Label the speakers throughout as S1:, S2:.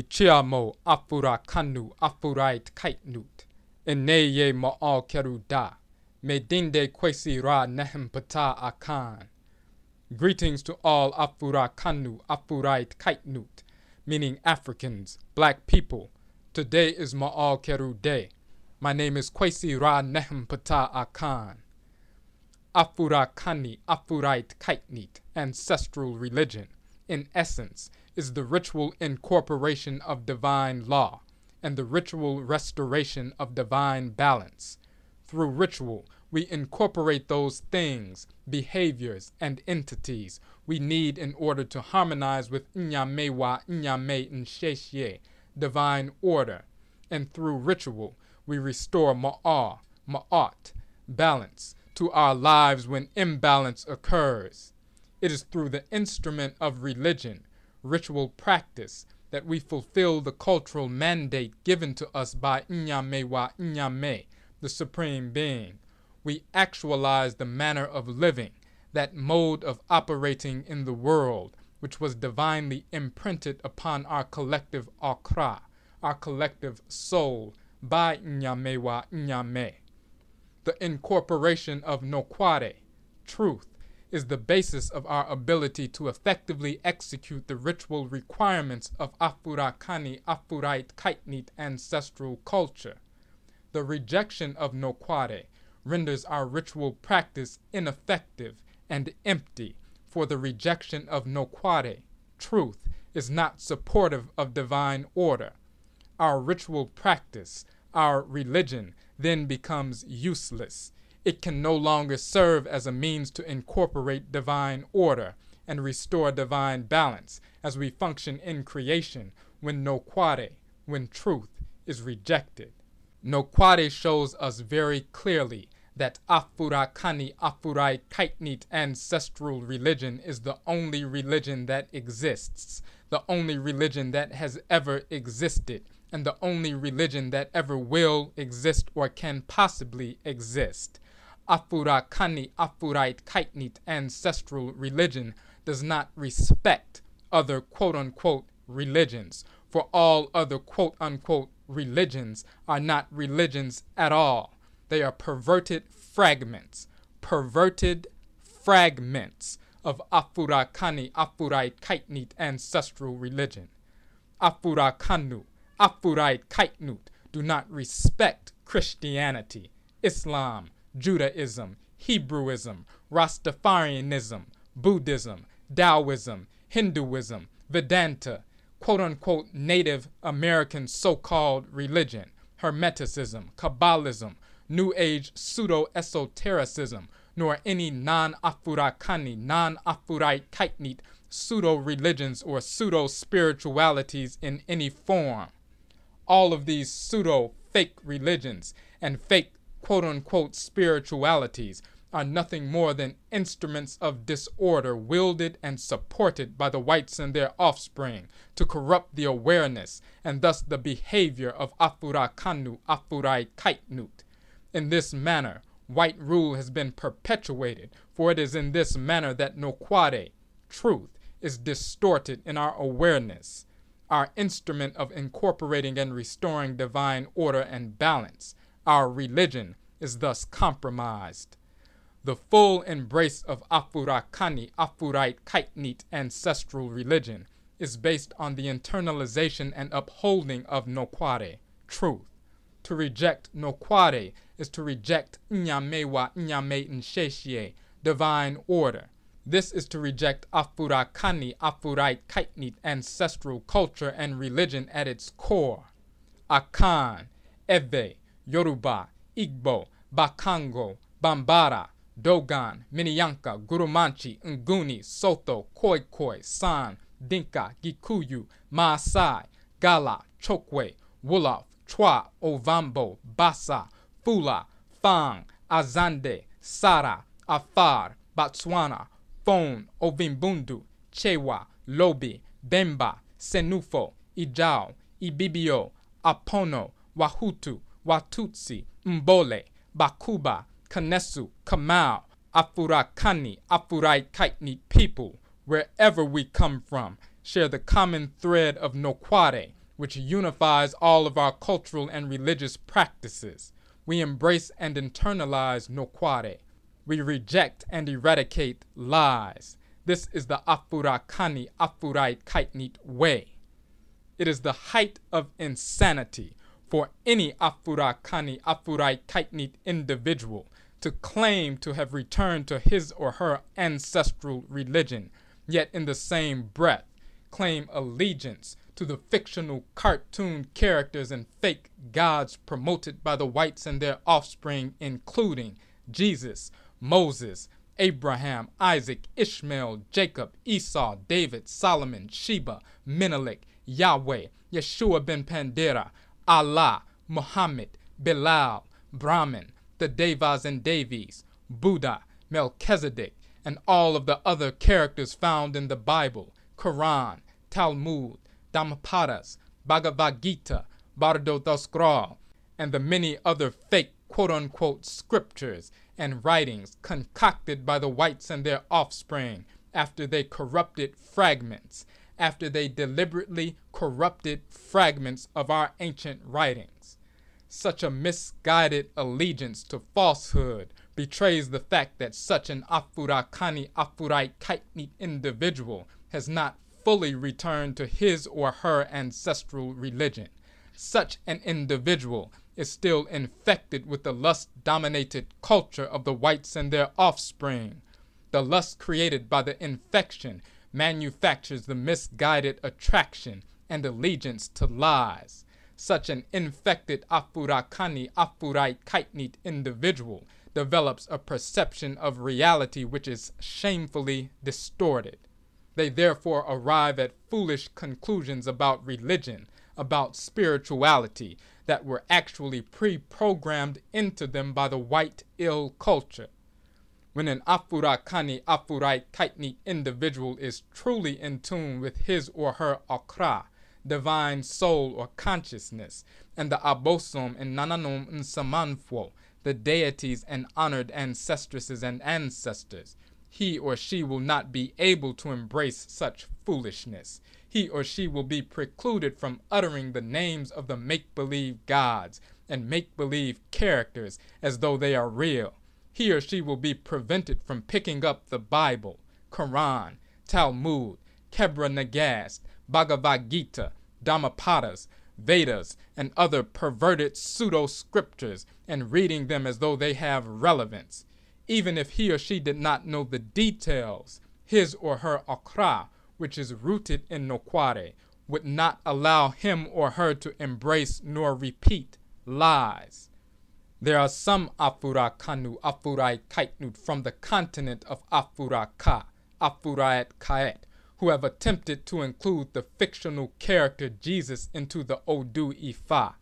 S1: Michiamo afura kanu afurait kaitnut. Eneye ma'al keruda. Medinde kwesi ra nehem pata akan. Greetings to all afura kanu afurait kaitnut, meaning Africans, black people. Today is Ma'al Keru Day. My name is Kwesi Ra Nehem Pata Akan. Afura Kani Afurait Kaitnit, ancestral religion, in essence, is the ritual incorporation of divine law and the ritual restoration of divine balance. Through ritual, we incorporate those things, behaviors, and entities we need in order to harmonize with Nyamewa Nyame Nsheshye, divine order. And through ritual, we restore Ma'ah, Ma'at, balance, to our lives when imbalance occurs. It is through the instrument of religion, ritual practice, that we fulfill the cultural mandate given to us by Nyamewa Nyame, the Supreme Being. We actualize the manner of living, that mode of operating in the world, which was divinely imprinted upon our collective akra, our collective soul, by Nyamewa Nyame. The incorporation of Nokware, truth, is the basis of our ability to effectively execute the ritual requirements of Afurakani Afurite Kaitnit ancestral culture. The rejection of Nokware renders our ritual practice ineffective and empty, for the rejection of Nokware, truth, is not supportive of divine order. Our ritual practice, our religion, then becomes useless it can no longer serve as a means to incorporate divine order and restore divine balance as we function in creation when Nokware, when truth is rejected. Nokware shows us very clearly that Afura Kani Afurai Kaitnit ancestral religion is the only religion that exists, the only religion that has ever existed, and the only religion that ever will exist or can possibly exist. Afura Kani Afurite Kaitnit ancestral religion does not respect other quote unquote religions, for all other quote unquote religions are not religions at all. They are perverted fragments, perverted fragments of Afura Kani Afurite Kaitnit ancestral religion. Afura Kanu, Afurite Kaitnut do not respect Christianity, Islam, Judaism, Hebrewism, Rastafarianism, Buddhism, Taoism, Hinduism, Vedanta, quote unquote Native American so called religion, Hermeticism, Kabbalism, New Age pseudo esotericism, nor any non Afurakani, non Afurite Kaitnit pseudo religions or pseudo spiritualities in any form. All of these pseudo fake religions and fake quote unquote spiritualities are nothing more than instruments of disorder wielded and supported by the whites and their offspring to corrupt the awareness and thus the behavior of Afura Kanu Afurai Kaitnut. In this manner, white rule has been perpetuated, for it is in this manner that Nokware, truth, is distorted in our awareness, our instrument of incorporating and restoring divine order and balance our religion is thus compromised. The full embrace of Afurakani Afurite Kaitnit ancestral religion is based on the internalization and upholding of Nokware, truth. To reject Nokware is to reject Nyamewa Nyame Nsheshie, divine order. This is to reject Afurakani Afurite Kaitnit ancestral culture and religion at its core. Akan, Eve, Yoruba, Igbo, Bakongo, Bambara, Dogon, Minyanka, Gurumanchi, Nguni, Soto, Khoikhoi, San, Dinka, Gikuyu, Maasai, Gala, Chokwe, Wolof, Chwa, Ovambo, Bassa, Fula, Fang, Azande, Sara, Afar, Botswana, Fon, Ovimbundu, Chewa, Lobi, Bemba, Senufo, Ijao, Ibibio, Apono, Wahutu, Watutsi, Mbole, Bakuba, Kanesu, Kamau, Afurakani, Afurai Kaitni people, wherever we come from, share the common thread of Nokware, which unifies all of our cultural and religious practices. We embrace and internalize Nokware. We reject and eradicate lies. This is the Afurakani Afurai Kaitnit way. It is the height of insanity for any Afurakani Afurai Kaitnit individual to claim to have returned to his or her ancestral religion, yet in the same breath claim allegiance to the fictional cartoon characters and fake gods promoted by the whites and their offspring, including Jesus, Moses, Abraham, Isaac, Ishmael, Jacob, Esau, David, Solomon, Sheba, Menelik, Yahweh, Yeshua ben Pandera, Allah, Muhammad, Bilal, Brahman, the Devas and Devis, Buddha, Melchizedek, and all of the other characters found in the Bible, Quran, Talmud, Dhammapadas, Bhagavad Gita, Bardo and the many other fake quote unquote scriptures and writings concocted by the whites and their offspring after they corrupted fragments, after they deliberately corrupted fragments of our ancient writings. Such a misguided allegiance to falsehood betrays the fact that such an Afurakani Afurai Kaitnit individual has not fully returned to his or her ancestral religion. Such an individual is still infected with the lust dominated culture of the whites and their offspring. The lust created by the infection manufactures the misguided attraction and allegiance to lies such an infected Afurakani Afurai Kaitnit individual develops a perception of reality which is shamefully distorted. They therefore arrive at foolish conclusions about religion, about spirituality, that were actually pre programmed into them by the white ill culture. When an Afurakani Afurai Kaitnit individual is truly in tune with his or her Akra, divine soul or consciousness, and the Abosom and Nananum Nsamanfwo, the deities and honored ancestresses and ancestors. He or she will not be able to embrace such foolishness. He or she will be precluded from uttering the names of the make believe gods and make believe characters as though they are real. He or she will be prevented from picking up the Bible, Quran, Talmud, Kebra Nagast, Bhagavad Gita, Dhammapadas, Vedas, and other perverted pseudo scriptures and reading them as though they have relevance. Even if he or she did not know the details, his or her akra, which is rooted in nokware, would not allow him or her to embrace nor repeat lies. There are some Afura Kanu, Afurai Kaitnut from the continent of Afura Ka, Afurayat Kaet, who have attempted to include the fictional character Jesus into the Odu Ifa.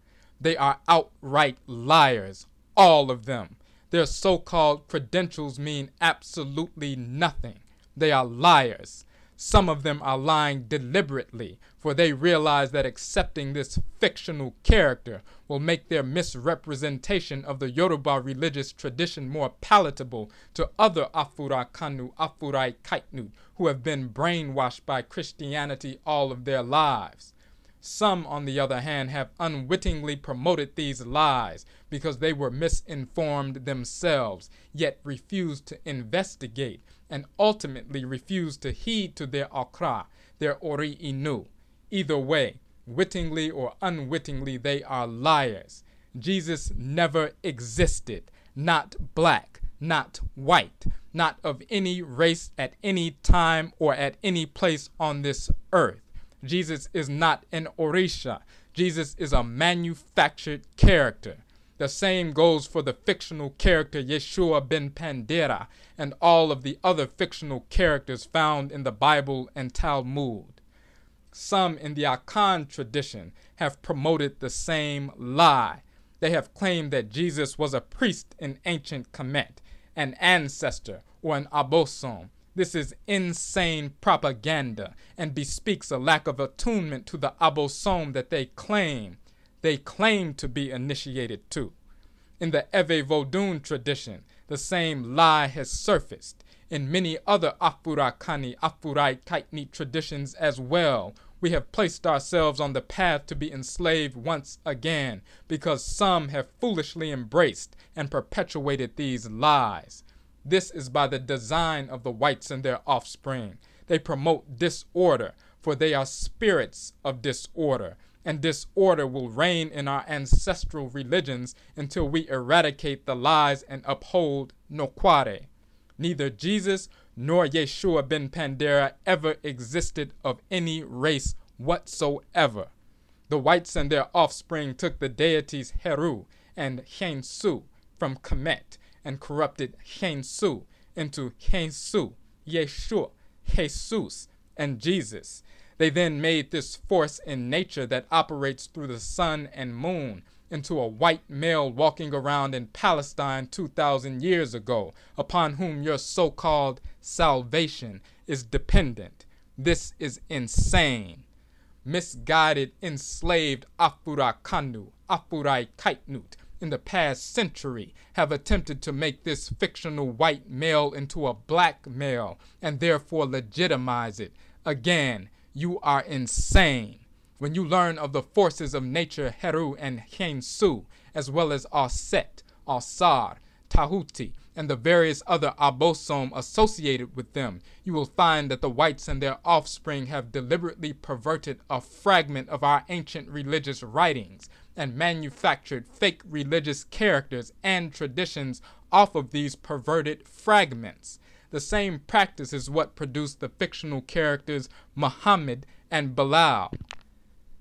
S1: They are outright liars, all of them. Their so called credentials mean absolutely nothing. They are liars. Some of them are lying deliberately, for they realize that accepting this fictional character will make their misrepresentation of the Yoruba religious tradition more palatable to other Afura Kanu, Afurai Kaitnut, who have been brainwashed by Christianity all of their lives. Some, on the other hand, have unwittingly promoted these lies because they were misinformed themselves, yet refused to investigate and ultimately refused to heed to their akra, their ori inu. Either way, wittingly or unwittingly, they are liars. Jesus never existed, not black, not white, not of any race at any time or at any place on this earth. Jesus is not an Orisha. Jesus is a manufactured character. The same goes for the fictional character Yeshua ben Pandera and all of the other fictional characters found in the Bible and Talmud. Some in the Akan tradition have promoted the same lie. They have claimed that Jesus was a priest in ancient Kemet, an ancestor, or an abosom, this is insane propaganda and bespeaks a lack of attunement to the abosom that they claim they claim to be initiated to. In the Eve Vodun tradition, the same lie has surfaced. In many other Afurakani, Afurai Kaitni traditions as well, We have placed ourselves on the path to be enslaved once again because some have foolishly embraced and perpetuated these lies. This is by the design of the whites and their offspring. They promote disorder, for they are spirits of disorder, and disorder will reign in our ancestral religions until we eradicate the lies and uphold Nokware. Neither Jesus nor Yeshua ben Pandera ever existed of any race whatsoever. The whites and their offspring took the deities Heru and Hensu from Kemet and corrupted Hensu into Hensu, Yeshua, Jesus, and Jesus. They then made this force in nature that operates through the sun and moon into a white male walking around in Palestine 2,000 years ago, upon whom your so called salvation is dependent. This is insane. Misguided, enslaved Afura Kanu, Afurai Kaitnut, in the past century have attempted to make this fictional white male into a black male and therefore legitimize it. Again, you are insane. When you learn of the forces of nature Heru and Hensu, as well as Aset, Asar, Tahuti, and the various other abosom associated with them, you will find that the whites and their offspring have deliberately perverted a fragment of our ancient religious writings and manufactured fake religious characters and traditions off of these perverted fragments. The same practice is what produced the fictional characters Muhammad and Bilal.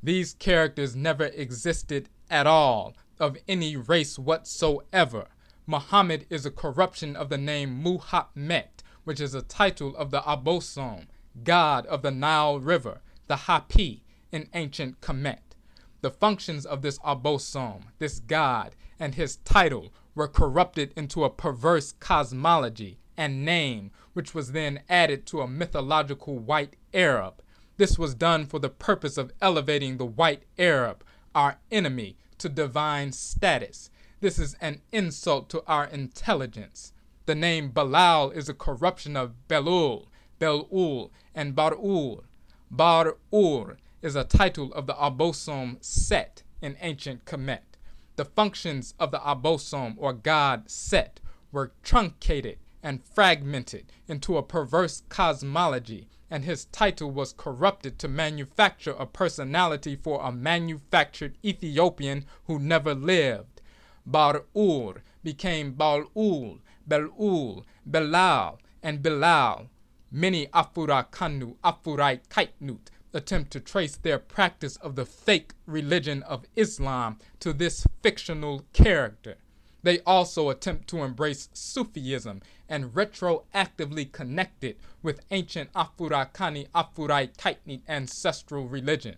S1: These characters never existed at all, of any race whatsoever. Muhammad is a corruption of the name Muhammad, which is a title of the Abosom, god of the Nile River, the Hapi, in ancient Kemet. The functions of this Abosom, this god, and his title were corrupted into a perverse cosmology and name, which was then added to a mythological white Arab. This was done for the purpose of elevating the white Arab, our enemy, to divine status. This is an insult to our intelligence. The name Balal is a corruption of Belul, Belul, and Bar'ur. Bar'ur is a title of the Abosom Set in ancient Kemet. The functions of the Abosom or god Set were truncated and fragmented into a perverse cosmology, and his title was corrupted to manufacture a personality for a manufactured Ethiopian who never lived. Bar-Ur became Baal-Ul, Belul, Belal, and Bilal. Many Afura Kanu, Afurai Kaitnut, attempt to trace their practice of the fake religion of Islam to this fictional character. They also attempt to embrace Sufism and retroactively connect it with ancient Afurakani Afurai Kaitnit ancestral religion.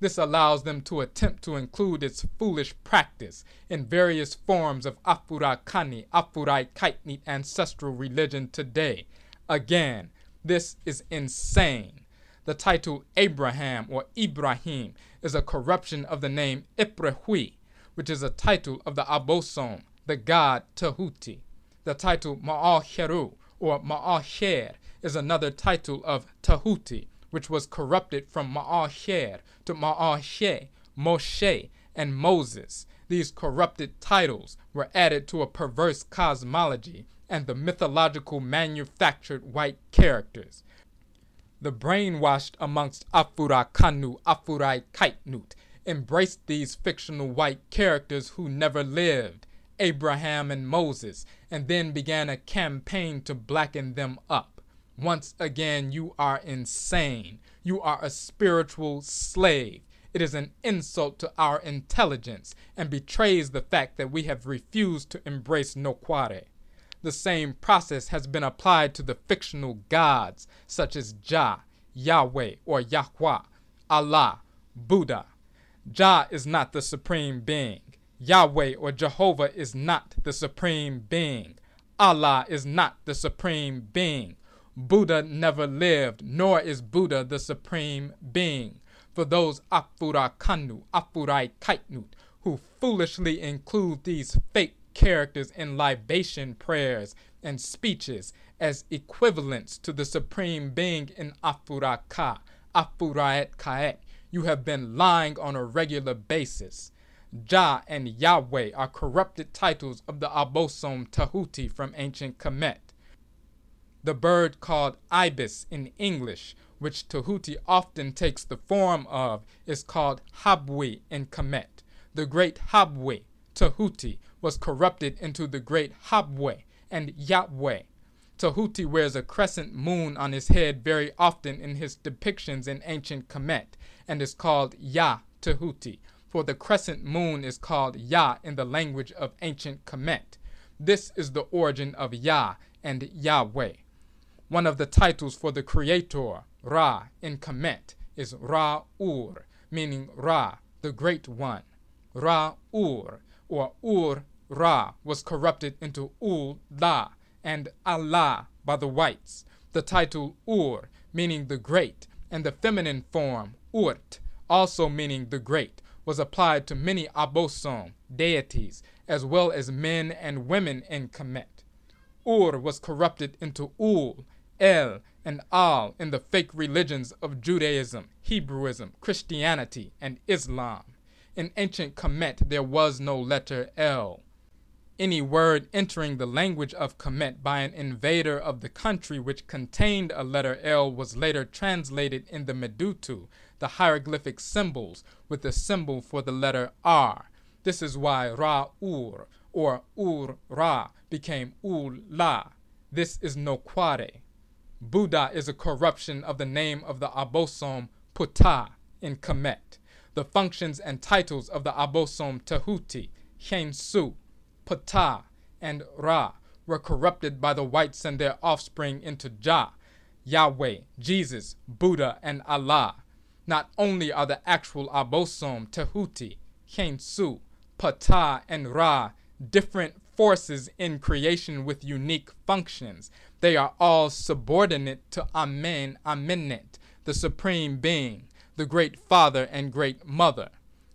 S1: This allows them to attempt to include its foolish practice in various forms of Afurakani Afurai Kaitnit ancestral religion today. Again, this is insane. The title Abraham or Ibrahim is a corruption of the name Iprehui, which is a title of the Abosom, the god Tahuti. The title Ma'aheru or Ma'aher is another title of Tahuti, which was corrupted from Ma'aher to Ma'ahe, Moshe, and Moses. These corrupted titles were added to a perverse cosmology and the mythological manufactured white characters the brainwashed amongst Afura Kanu, Afurai Kaitnut, embraced these fictional white characters who never lived, Abraham and Moses, and then began a campaign to blacken them up. Once again, you are insane. You are a spiritual slave. It is an insult to our intelligence and betrays the fact that we have refused to embrace Nokware the same process has been applied to the fictional gods such as Jah, Yahweh or Yahweh, Allah, Buddha. Jah is not the supreme being. Yahweh or Jehovah is not the supreme being. Allah is not the supreme being. Buddha never lived, nor is Buddha the supreme being. For those Afura Kanu, Afurai Kaitnut, who foolishly include these fake characters in libation prayers and speeches as equivalents to the supreme being in Afuraka, Afuraet Kaet. You have been lying on a regular basis. Jah and Yahweh are corrupted titles of the Abosom Tahuti from ancient Kemet. The bird called ibis in English, which Tahuti often takes the form of, is called Habwi in Kemet. The great Habwi, Tahuti, was corrupted into the great Habwe and Yahweh. Tahuti wears a crescent moon on his head very often in his depictions in ancient Kemet and is called Yah Tahuti, for the crescent moon is called Yah in the language of ancient Kemet. This is the origin of Yah and Yahweh. One of the titles for the Creator, Ra, in Kemet is Ra Ur, meaning Ra, the Great One. Ra Ur, or Ur Ra, was corrupted into Ul La and Allah by the whites. The title Ur, meaning the Great, and the feminine form Urt, also meaning the Great, was applied to many Abosom, deities, as well as men and women in Kemet. Ur was corrupted into Ul, El, and Al in the fake religions of Judaism, Hebrewism, Christianity, and Islam. In ancient Kemet, there was no letter L. Any word entering the language of Kemet by an invader of the country which contained a letter L was later translated in the Medutu, the hieroglyphic symbols, with the symbol for the letter R. This is why Ra-Ur or Ur-Ra became Ul-La. This is Nokware. Buddha is a corruption of the name of the Abosom Ptah in Kemet. The functions and titles of the Abosom Tehuti, Su, Ptah, and Ra were corrupted by the whites and their offspring into Jah, Yahweh, Jesus, Buddha, and Allah. Not only are the actual Abosom Tehuti, Su, Ptah, and Ra different forces in creation with unique functions, they are all subordinate to Amen, Amenet, the Supreme Being, the Great Father and Great Mother.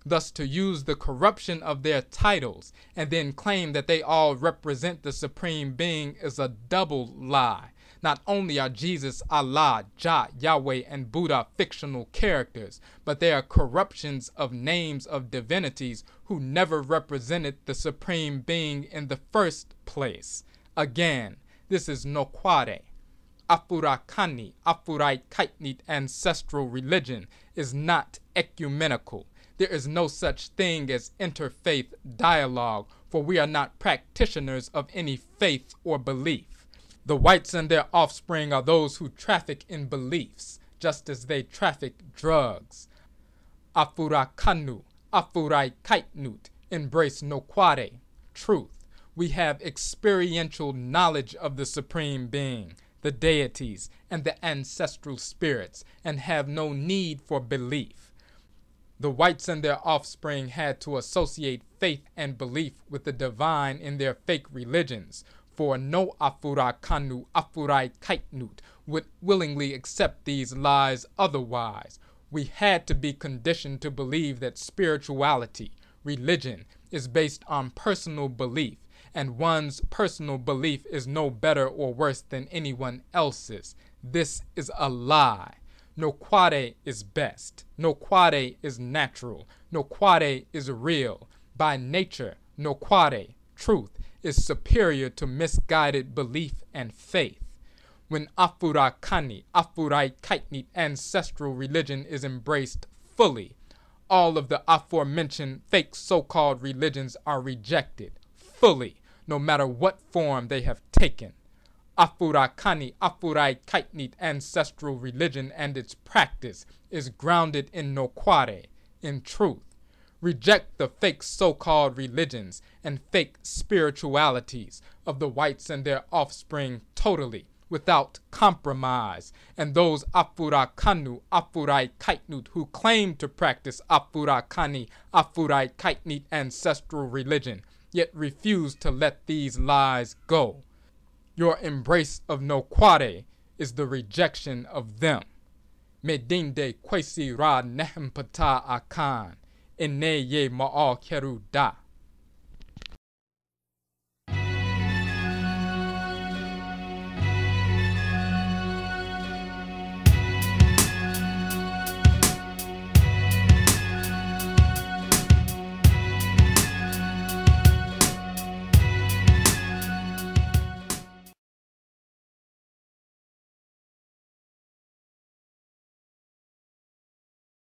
S1: Thus, to use the corruption of their titles and then claim that they all represent the Supreme Being is a double lie. Not only are Jesus, Allah, Jah, Yahweh, and Buddha fictional characters, but they are corruptions of names of divinities who never represented the Supreme Being in the first place. Again, this is Nokware. Afurakani, Afurai Kaitnit ancestral religion is not ecumenical. There is no such thing as interfaith dialogue, for we are not practitioners of any faith or belief. The whites and their offspring are those who traffic in beliefs, just as they traffic drugs. Afurakanu, Afurai Kaitnut, embrace Nokware, truth we have experiential knowledge of the Supreme Being, the deities, and the ancestral spirits, and have no need for belief. The whites and their offspring had to associate faith and belief with the divine in their fake religions, for no Afura Kanu Afurai Kaitnut would willingly accept these lies otherwise. We had to be conditioned to believe that spirituality, religion, is based on personal belief and one's personal belief is no better or worse than anyone else's. This is a lie. Nokware is best. Nokware is natural. Nokware is real. By nature, Nokware, truth, is superior to misguided belief and faith. When Afura Kani, Afurai Kaitnit ancestral religion is embraced fully, all of the aforementioned fake so called religions are rejected fully no matter what form they have taken. Afurakani Afurai Kaitnit ancestral religion and its practice is grounded in Nokware, in truth. Reject the fake so called religions and fake spiritualities of the whites and their offspring totally, without compromise, and those Afurakanu Afurai Kaitnut who claim to practice Afurakani Afurai Kaitnit ancestral religion yet refuse to let these lies go. Your embrace of no Nokware is the rejection of them. Medinde kwesi ra nehempata akan, ene ye ma'al keru da.